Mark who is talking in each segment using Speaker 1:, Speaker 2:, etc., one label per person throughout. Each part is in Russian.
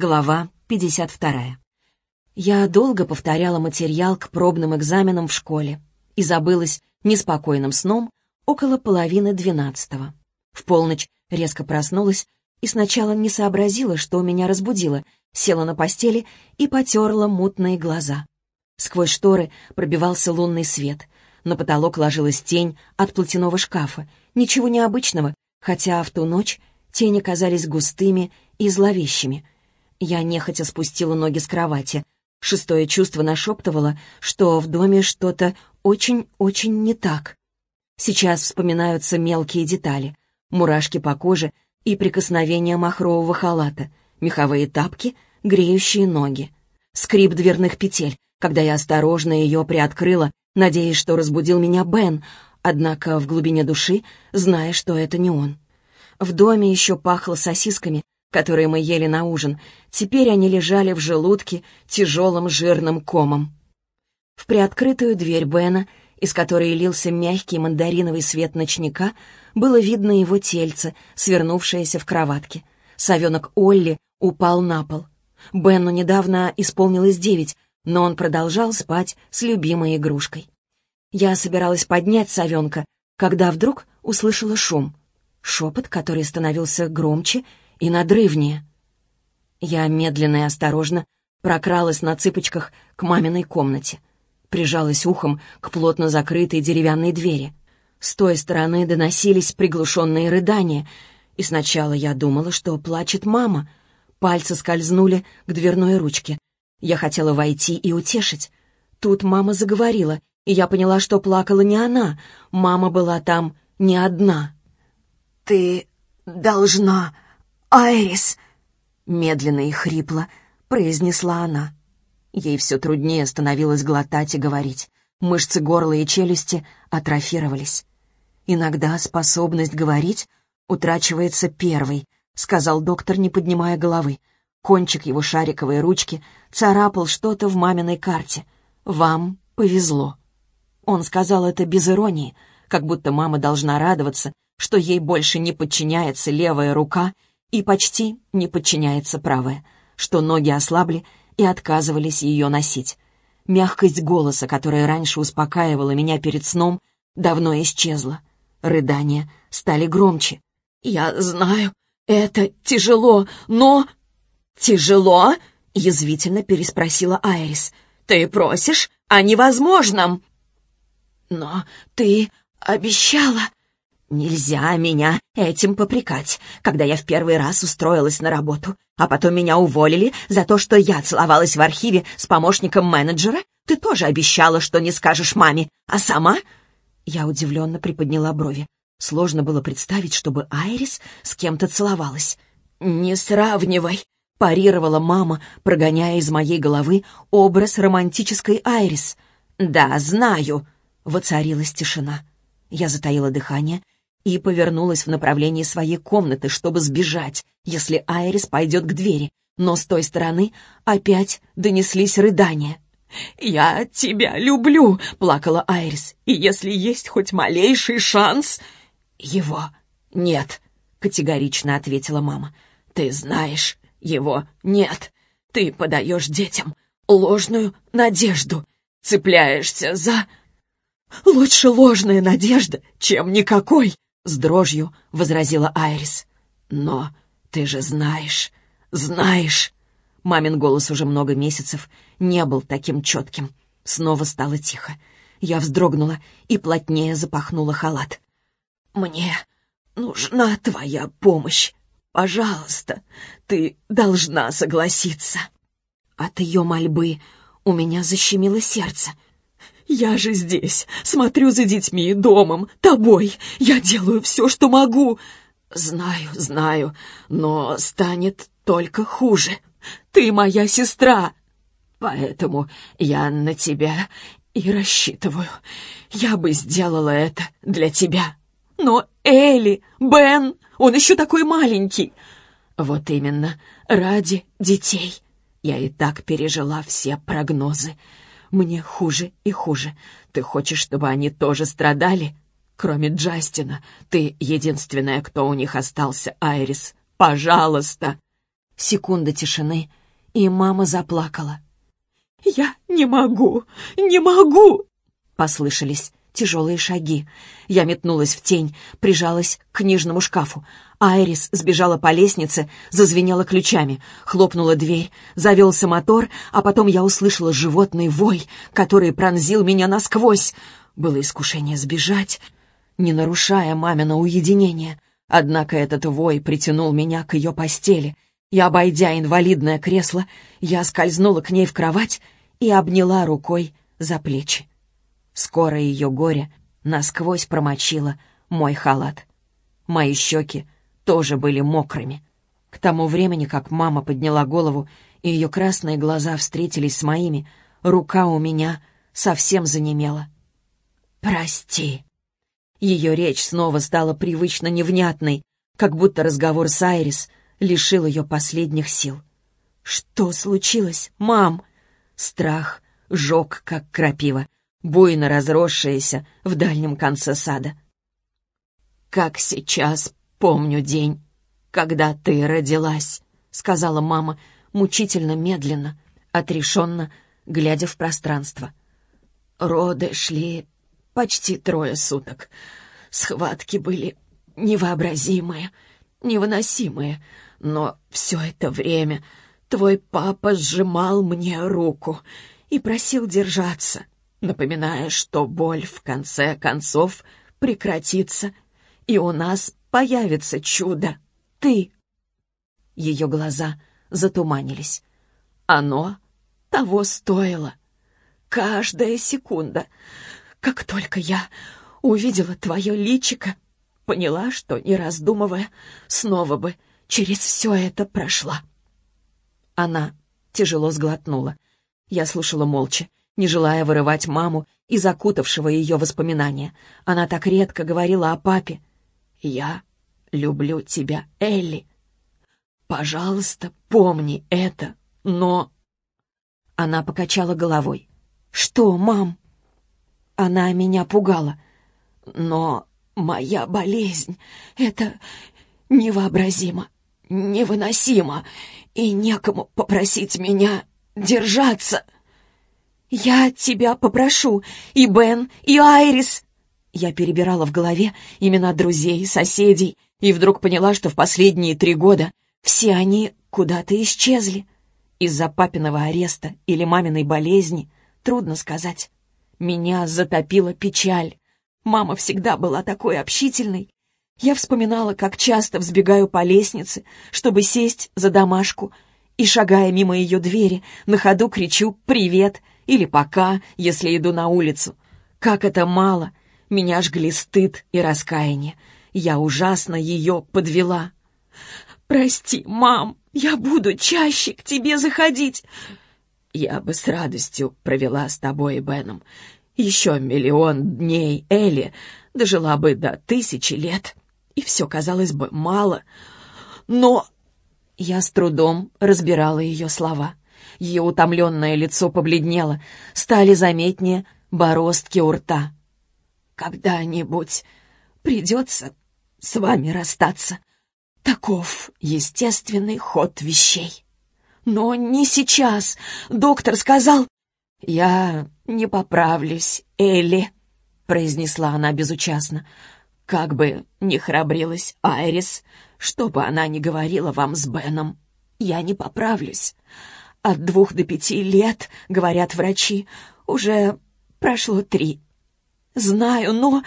Speaker 1: Глава 52. Я долго повторяла материал к пробным экзаменам в школе и забылась неспокойным сном около половины двенадцатого. В полночь резко проснулась и сначала не сообразила, что меня разбудило, села на постели и потерла мутные глаза. Сквозь шторы пробивался лунный свет. На потолок ложилась тень от платяного шкафа. Ничего необычного, хотя в ту ночь тени казались густыми и зловещими — я нехотя спустила ноги с кровати. Шестое чувство нашептывало, что в доме что-то очень-очень не так. Сейчас вспоминаются мелкие детали. Мурашки по коже и прикосновение махрового халата, меховые тапки, греющие ноги. Скрип дверных петель, когда я осторожно ее приоткрыла, надеясь, что разбудил меня Бен, однако в глубине души, зная, что это не он. В доме еще пахло сосисками, которые мы ели на ужин, теперь они лежали в желудке тяжелым жирным комом. В приоткрытую дверь Бена, из которой лился мягкий мандариновый свет ночника, было видно его тельце, свернувшееся в кроватке. Совенок Олли упал на пол. Бену недавно исполнилось девять, но он продолжал спать с любимой игрушкой. Я собиралась поднять совенка, когда вдруг услышала шум. Шепот, который становился громче и надрывнее. Я медленно и осторожно прокралась на цыпочках к маминой комнате, прижалась ухом к плотно закрытой деревянной двери. С той стороны доносились приглушенные рыдания, и сначала я думала, что плачет мама. Пальцы скользнули к дверной ручке. Я хотела войти и утешить. Тут мама заговорила, и я поняла, что плакала не она. Мама была там не одна.
Speaker 2: «Ты должна «Айрис!»
Speaker 1: — медленно и хрипло произнесла она. Ей все труднее становилось глотать и говорить. Мышцы горла и челюсти атрофировались. «Иногда способность говорить утрачивается первой», — сказал доктор, не поднимая головы. Кончик его шариковой ручки царапал что-то в маминой карте. «Вам повезло». Он сказал это без иронии, как будто мама должна радоваться, что ей больше не подчиняется левая рука — и почти не подчиняется правая, что ноги ослабли и отказывались ее носить. Мягкость голоса, которая раньше успокаивала меня перед сном, давно исчезла. Рыдания стали громче.
Speaker 2: «Я знаю, это тяжело, но...» «Тяжело?» — язвительно переспросила Айрис. «Ты просишь о невозможном!» «Но ты обещала...» Нельзя меня этим попрекать, когда я в первый раз устроилась на работу, а потом меня уволили за то, что я целовалась в архиве с помощником менеджера. Ты тоже обещала, что не скажешь маме, а сама...» Я удивленно приподняла брови. Сложно было представить, чтобы Айрис с кем-то целовалась. «Не сравнивай!» — парировала мама, прогоняя из моей головы образ романтической Айрис. «Да, знаю!» — воцарилась тишина. Я затаила дыхание — и повернулась в направлении своей комнаты, чтобы сбежать, если Айрис пойдет к двери. Но с той стороны опять донеслись рыдания. «Я тебя люблю!» — плакала Айрис. «И если есть хоть малейший шанс...» «Его нет», — категорично ответила мама. «Ты знаешь, его нет. Ты подаешь детям ложную надежду, цепляешься за...» «Лучше ложная надежда, чем никакой!» С дрожью возразила Айрис. «Но ты же знаешь, знаешь...» Мамин голос уже много месяцев не был таким четким. Снова стало тихо. Я вздрогнула и плотнее запахнула халат. «Мне нужна твоя помощь. Пожалуйста, ты должна согласиться». От ее мольбы у меня защемило сердце — «Я же здесь, смотрю за детьми, домом, тобой. Я делаю все, что могу». «Знаю, знаю, но станет только хуже. Ты моя сестра, поэтому я на тебя и рассчитываю. Я бы сделала это для тебя. Но Элли, Бен, он еще такой маленький. Вот именно, ради детей. Я и так пережила все прогнозы. Мне хуже и хуже. Ты хочешь, чтобы они тоже страдали? Кроме Джастина, ты единственная, кто у них остался, Айрис. Пожалуйста!»
Speaker 1: Секунда тишины, и мама заплакала.
Speaker 2: «Я не могу, не могу!»
Speaker 1: Послышались тяжелые шаги. Я метнулась в тень, прижалась к книжному шкафу. Айрис сбежала по лестнице, зазвенела ключами, хлопнула дверь, завелся мотор, а потом я услышала животный вой, который пронзил меня насквозь. Было искушение сбежать, не нарушая мамино уединение. Однако этот вой притянул меня к ее постели — и, обойдя инвалидное кресло, я скользнула к ней в кровать и обняла рукой за плечи. Скоро ее горе насквозь промочило мой халат. Мои щеки тоже были мокрыми. К тому времени, как мама подняла голову, и ее красные глаза встретились с моими, рука у меня совсем занемела. «Прости». Ее речь снова стала привычно невнятной, как будто разговор с Айрис лишил ее последних сил. «Что случилось, мам?» Страх жег, как крапива, буйно разросшаяся в дальнем конце сада. «Как сейчас помню день, когда ты родилась», — сказала мама мучительно медленно, отрешенно, глядя в пространство. Роды шли почти трое суток. Схватки были невообразимые, невыносимые, но все это время твой папа сжимал мне руку и просил держаться, напоминая, что боль в конце концов прекратится, и у нас появится чудо. Ты. Ее глаза затуманились. Оно того стоило. Каждая секунда. Как только я увидела твое личико, поняла, что, не раздумывая, снова бы через все это прошла. Она тяжело сглотнула. Я слушала молча, не желая вырывать маму из закутавшего ее воспоминания. Она так редко говорила о папе. «Я люблю тебя, Элли. Пожалуйста, помни это, но...» Она покачала головой. «Что, мам?» Она меня пугала. «Но моя болезнь — это невообразимо невыносимо, и некому попросить меня держаться. Я тебя попрошу, и Бен, и Айрис. Я перебирала в голове имена друзей, соседей, и вдруг поняла, что в последние три года все они куда-то исчезли. Из-за папиного ареста или маминой болезни, трудно сказать. Меня затопила печаль. Мама всегда была такой общительной, я вспоминала, как часто взбегаю по лестнице, чтобы сесть за домашку, и, шагая мимо ее двери, на ходу кричу «Привет!» Или «Пока!», если иду на улицу. Как это мало! Меня жгли стыд и раскаяние. Я ужасно ее подвела. «Прости, мам, я буду чаще к тебе заходить!» «Я бы с радостью провела с тобой и Беном еще миллион дней Элли, дожила бы до тысячи лет» и все казалось бы мало. Но я с трудом разбирала ее слова. Ее утомленное лицо побледнело, стали заметнее бороздки у рта. «Когда-нибудь придется с вами расстаться. Таков естественный ход вещей. Но не сейчас. Доктор сказал...» «Я не поправлюсь, Элли», — произнесла она безучастно. Как бы ни храбрилась Айрис, что бы она ни говорила вам с Беном, я не поправлюсь. От двух до пяти лет, говорят врачи, уже прошло три. Знаю, но...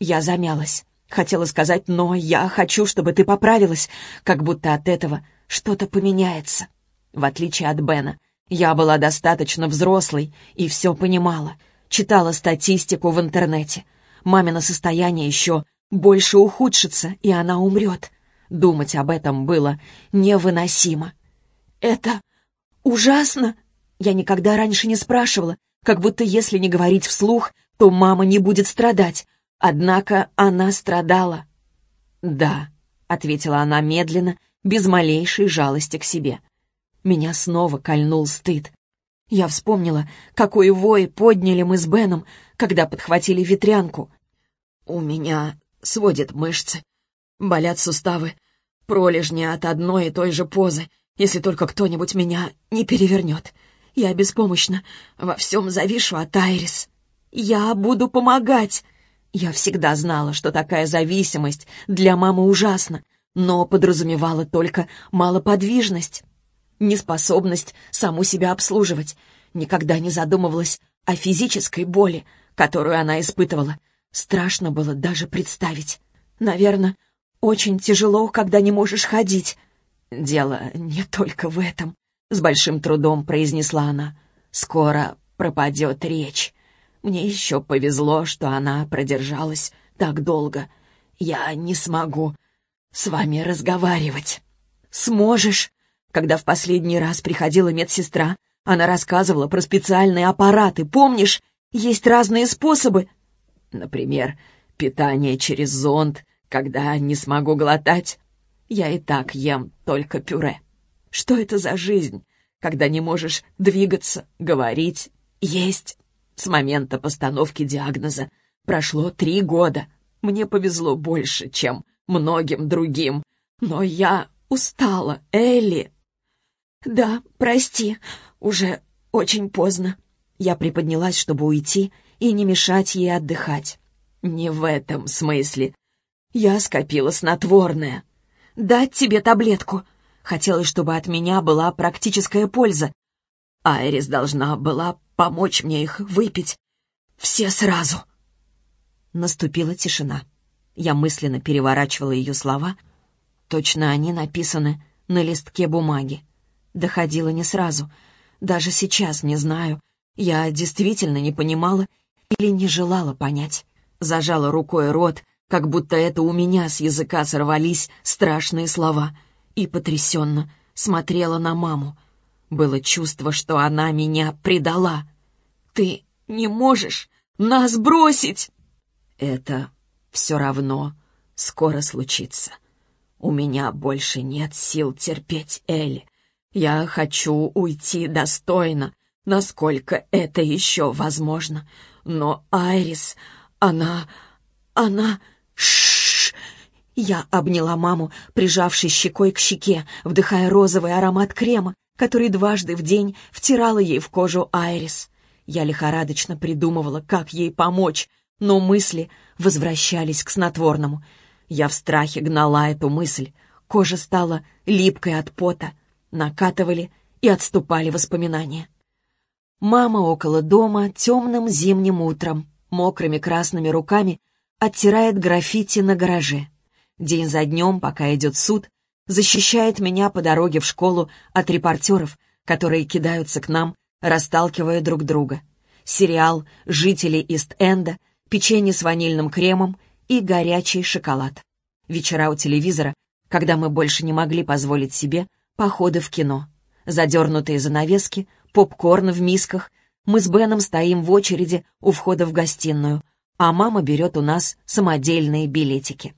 Speaker 1: Я замялась. Хотела сказать «но», я хочу, чтобы ты поправилась, как будто от этого что-то поменяется. В отличие от Бена, я была достаточно взрослой и все понимала. Читала статистику в интернете — Мамино состояние еще больше ухудшится, и она умрет. Думать об этом было невыносимо. «Это ужасно!» Я никогда раньше не спрашивала, как будто если не говорить вслух, то мама не будет страдать. Однако она страдала. «Да», — ответила она медленно, без малейшей жалости к себе. Меня снова кольнул стыд. Я вспомнила, какой вой подняли мы с Беном, когда подхватили ветрянку. У меня сводит мышцы, болят суставы, пролежни от одной и той же позы,
Speaker 2: если только кто-нибудь меня не перевернет. Я беспомощна, во всем завишу от Айрис. Я буду помогать. Я всегда знала, что такая зависимость для мамы ужасна, но подразумевала только малоподвижность, неспособность саму себя обслуживать. Никогда не задумывалась о физической боли, которую она испытывала. Страшно было даже представить. Наверное, очень тяжело, когда не можешь ходить. Дело не только в этом, — с большим трудом произнесла она. Скоро пропадет речь. Мне еще повезло, что она продержалась так долго. Я не смогу с вами разговаривать. Сможешь. Когда в последний раз приходила медсестра, она рассказывала про специальные аппараты, помнишь? Есть разные способы. Например, питание через зонд, когда не смогу глотать. Я и так ем только пюре. Что это за жизнь, когда не можешь двигаться, говорить, есть? С момента постановки диагноза прошло три года. Мне повезло больше, чем многим другим. Но я устала, Элли. Да, прости, уже очень поздно. Я приподнялась, чтобы уйти и не мешать ей отдыхать. Не в этом смысле. Я скопила снотворное. Дать тебе таблетку. Хотелось, чтобы от меня была практическая польза. Айрис должна была помочь мне их выпить. Все сразу. Наступила тишина. Я мысленно переворачивала ее слова. Точно они написаны на листке бумаги. Доходило не сразу. Даже сейчас не знаю. Я действительно не понимала или не желала понять. Зажала рукой рот, как будто это у меня с языка сорвались страшные слова, и потрясенно смотрела на маму. Было чувство, что она меня предала. «Ты не можешь нас бросить!» «Это все равно скоро случится. У меня больше нет сил терпеть Элли. Я хочу уйти достойно, насколько это еще возможно. Но Айрис, она... она... Я обняла маму, прижавшись щекой к щеке, вдыхая розовый аромат крема, который дважды в день втирала ей в кожу Айрис. Я лихорадочно придумывала, как ей помочь, но мысли возвращались к снотворному. Я в страхе гнала эту мысль. Кожа стала липкой от пота. Накатывали и отступали воспоминания. Мама около дома темным зимним утром, мокрыми красными руками, оттирает граффити на гараже. День за днем, пока идет суд, защищает меня по дороге в школу от репортеров, которые кидаются к нам, расталкивая друг друга. Сериал «Жители Ист-Энда», печенье с ванильным кремом и горячий шоколад. Вечера у телевизора, когда мы больше не могли позволить себе походы в кино. Задернутые занавески, попкорн в мисках. Мы с Беном стоим в очереди у входа в гостиную, а мама берет у нас самодельные билетики.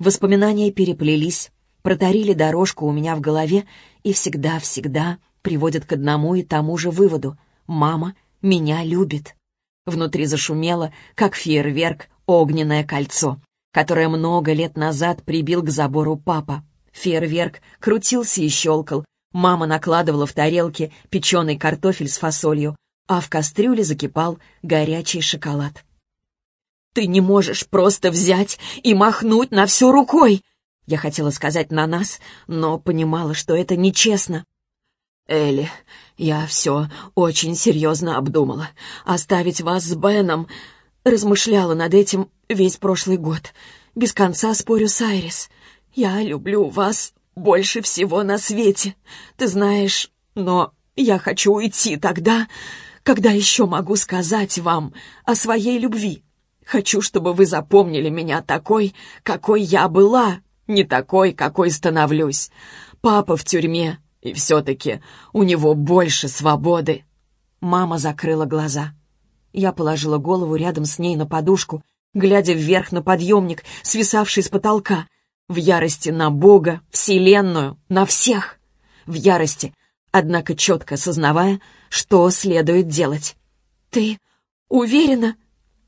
Speaker 2: Воспоминания переплелись, протарили дорожку у меня в голове и всегда-всегда приводят к одному и тому же выводу. Мама меня любит. Внутри зашумело, как фейерверк, огненное кольцо, которое много лет назад прибил к забору папа. Фейерверк крутился и щелкал. Мама накладывала в тарелки печеный картофель с фасолью, а в кастрюле закипал горячий шоколад. «Ты не можешь просто взять и махнуть на всю рукой!» Я хотела сказать «на нас», но понимала, что это нечестно. «Элли, я все очень серьезно обдумала. Оставить вас с Беном...» Размышляла над этим весь прошлый год. Без конца спорю с Айрис. «Я люблю вас больше всего на свете. Ты знаешь, но я хочу уйти тогда, когда еще могу сказать вам о своей любви. Хочу, чтобы вы запомнили меня такой, какой я была, не такой, какой становлюсь. Папа в тюрьме, и все-таки у него больше свободы. Мама закрыла глаза. Я положила голову рядом с ней на подушку, глядя вверх на подъемник, свисавший с потолка, в ярости на Бога, Вселенную, на всех. В ярости, однако четко сознавая, что следует делать. «Ты уверена?»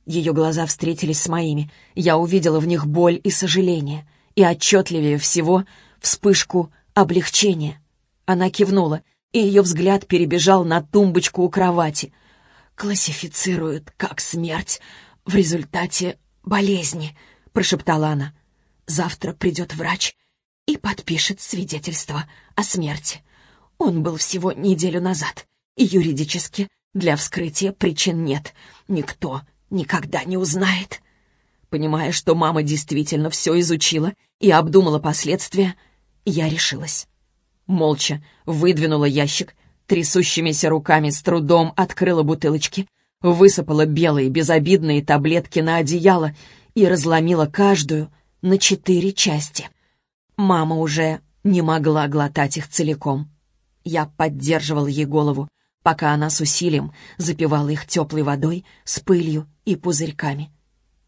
Speaker 2: Ее глаза встретились с моими. Я увидела в них боль и сожаление, и отчетливее всего вспышку облегчения. Она кивнула, и ее взгляд перебежал на тумбочку у кровати. «Классифицируют как смерть в результате болезни», — прошептала она. «Завтра придет врач и подпишет свидетельство о смерти. Он был всего неделю назад, и юридически для вскрытия причин нет. Никто никогда не узнает». Понимая, что мама действительно все изучила и обдумала последствия, я решилась. Молча выдвинула ящик, трясущимися руками с трудом открыла бутылочки, высыпала белые безобидные таблетки на одеяло и разломила каждую на четыре части. Мама уже не могла глотать их целиком. Я поддерживал ей голову, пока она с усилием запивала их теплой водой с пылью и пузырьками.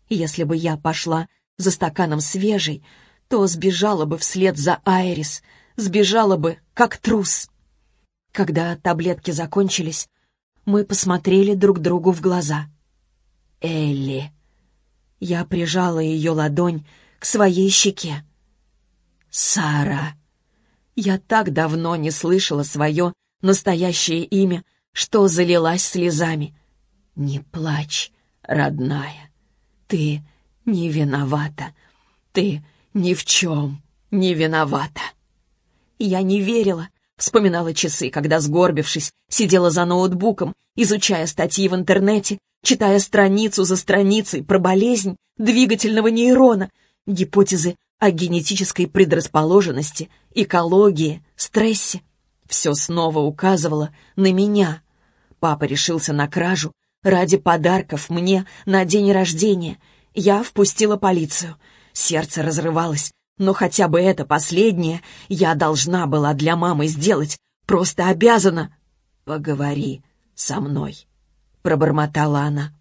Speaker 2: Если бы я пошла за стаканом свежей, то сбежала бы вслед за Айрис, сбежала бы, как трус. Когда таблетки закончились, мы посмотрели друг другу в глаза. «Элли!» Я прижала ее ладонь к своей щеке. «Сара!» Я так давно не слышала свое настоящее имя, что залилась слезами. «Не плачь, родная, ты не виновата, ты ни в чем не виновата». Я не верила, вспоминала часы, когда, сгорбившись, сидела за ноутбуком, изучая статьи в интернете, читая страницу за страницей про болезнь двигательного нейрона, гипотезы о генетической предрасположенности, экологии, стрессе. Все снова указывало на меня. Папа решился на кражу ради подарков мне на день рождения. Я впустила полицию. Сердце разрывалось, но хотя бы это последнее я должна была для мамы сделать, просто обязана. «Поговори со мной», — пробормотала она.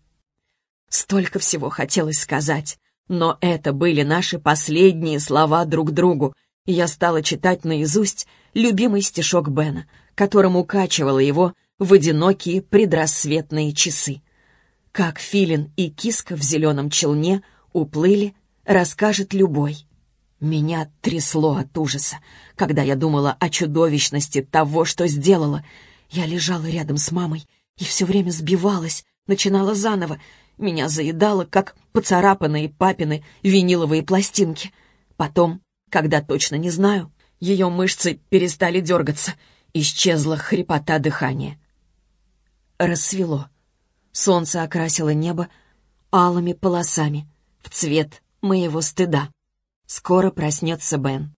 Speaker 2: Столько всего хотелось сказать, но это были наши последние слова друг другу, и я стала читать наизусть любимый стишок Бена, которым укачивала его в одинокие предрассветные часы. Как филин и киска в зеленом челне уплыли, расскажет любой. Меня трясло от ужаса, когда я думала о чудовищности того, что сделала. Я лежала рядом с мамой и все время сбивалась, начинала заново. Меня заедало, как поцарапанные папины виниловые пластинки. Потом, когда точно не знаю, ее мышцы перестали дергаться, исчезла хрипота дыхания. Рассвело. Солнце окрасило небо алыми полосами в цвет моего стыда. Скоро проснется Бен.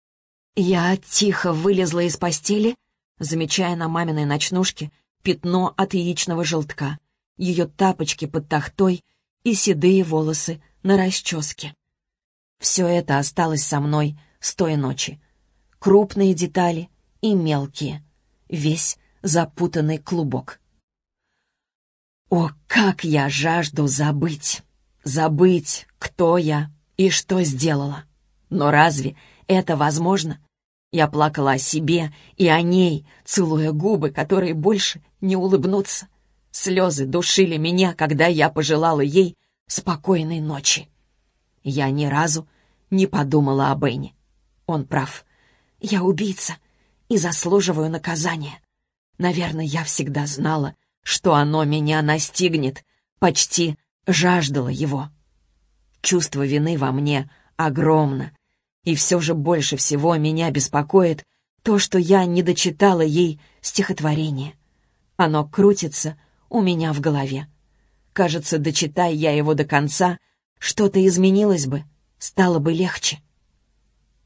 Speaker 2: Я тихо вылезла из постели, замечая на маминой ночнушке пятно от яичного желтка, ее тапочки под тахтой и седые волосы на расческе. Все это осталось со мной с той ночи. Крупные детали и мелкие. Весь запутанный клубок. О, как я жажду забыть! Забыть, кто я и что сделала. Но разве это возможно? Я плакала о себе и о ней, целуя губы, которые больше не улыбнутся. Слезы душили меня, когда я пожелала ей спокойной ночи. Я ни разу не подумала о Бенни. Он прав. Я убийца и заслуживаю наказания. Наверное, я всегда знала, что оно меня настигнет, почти жаждала его. Чувство вины во мне огромно, и все же больше всего меня беспокоит то, что я не дочитала ей стихотворение. Оно крутится у меня в голове. Кажется, дочитай я его до конца, что-то изменилось бы, стало бы легче.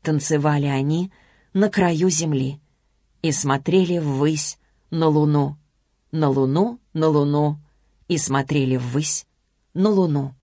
Speaker 2: Танцевали они на краю земли и смотрели ввысь на луну, на луну, на луну, и смотрели ввысь на луну.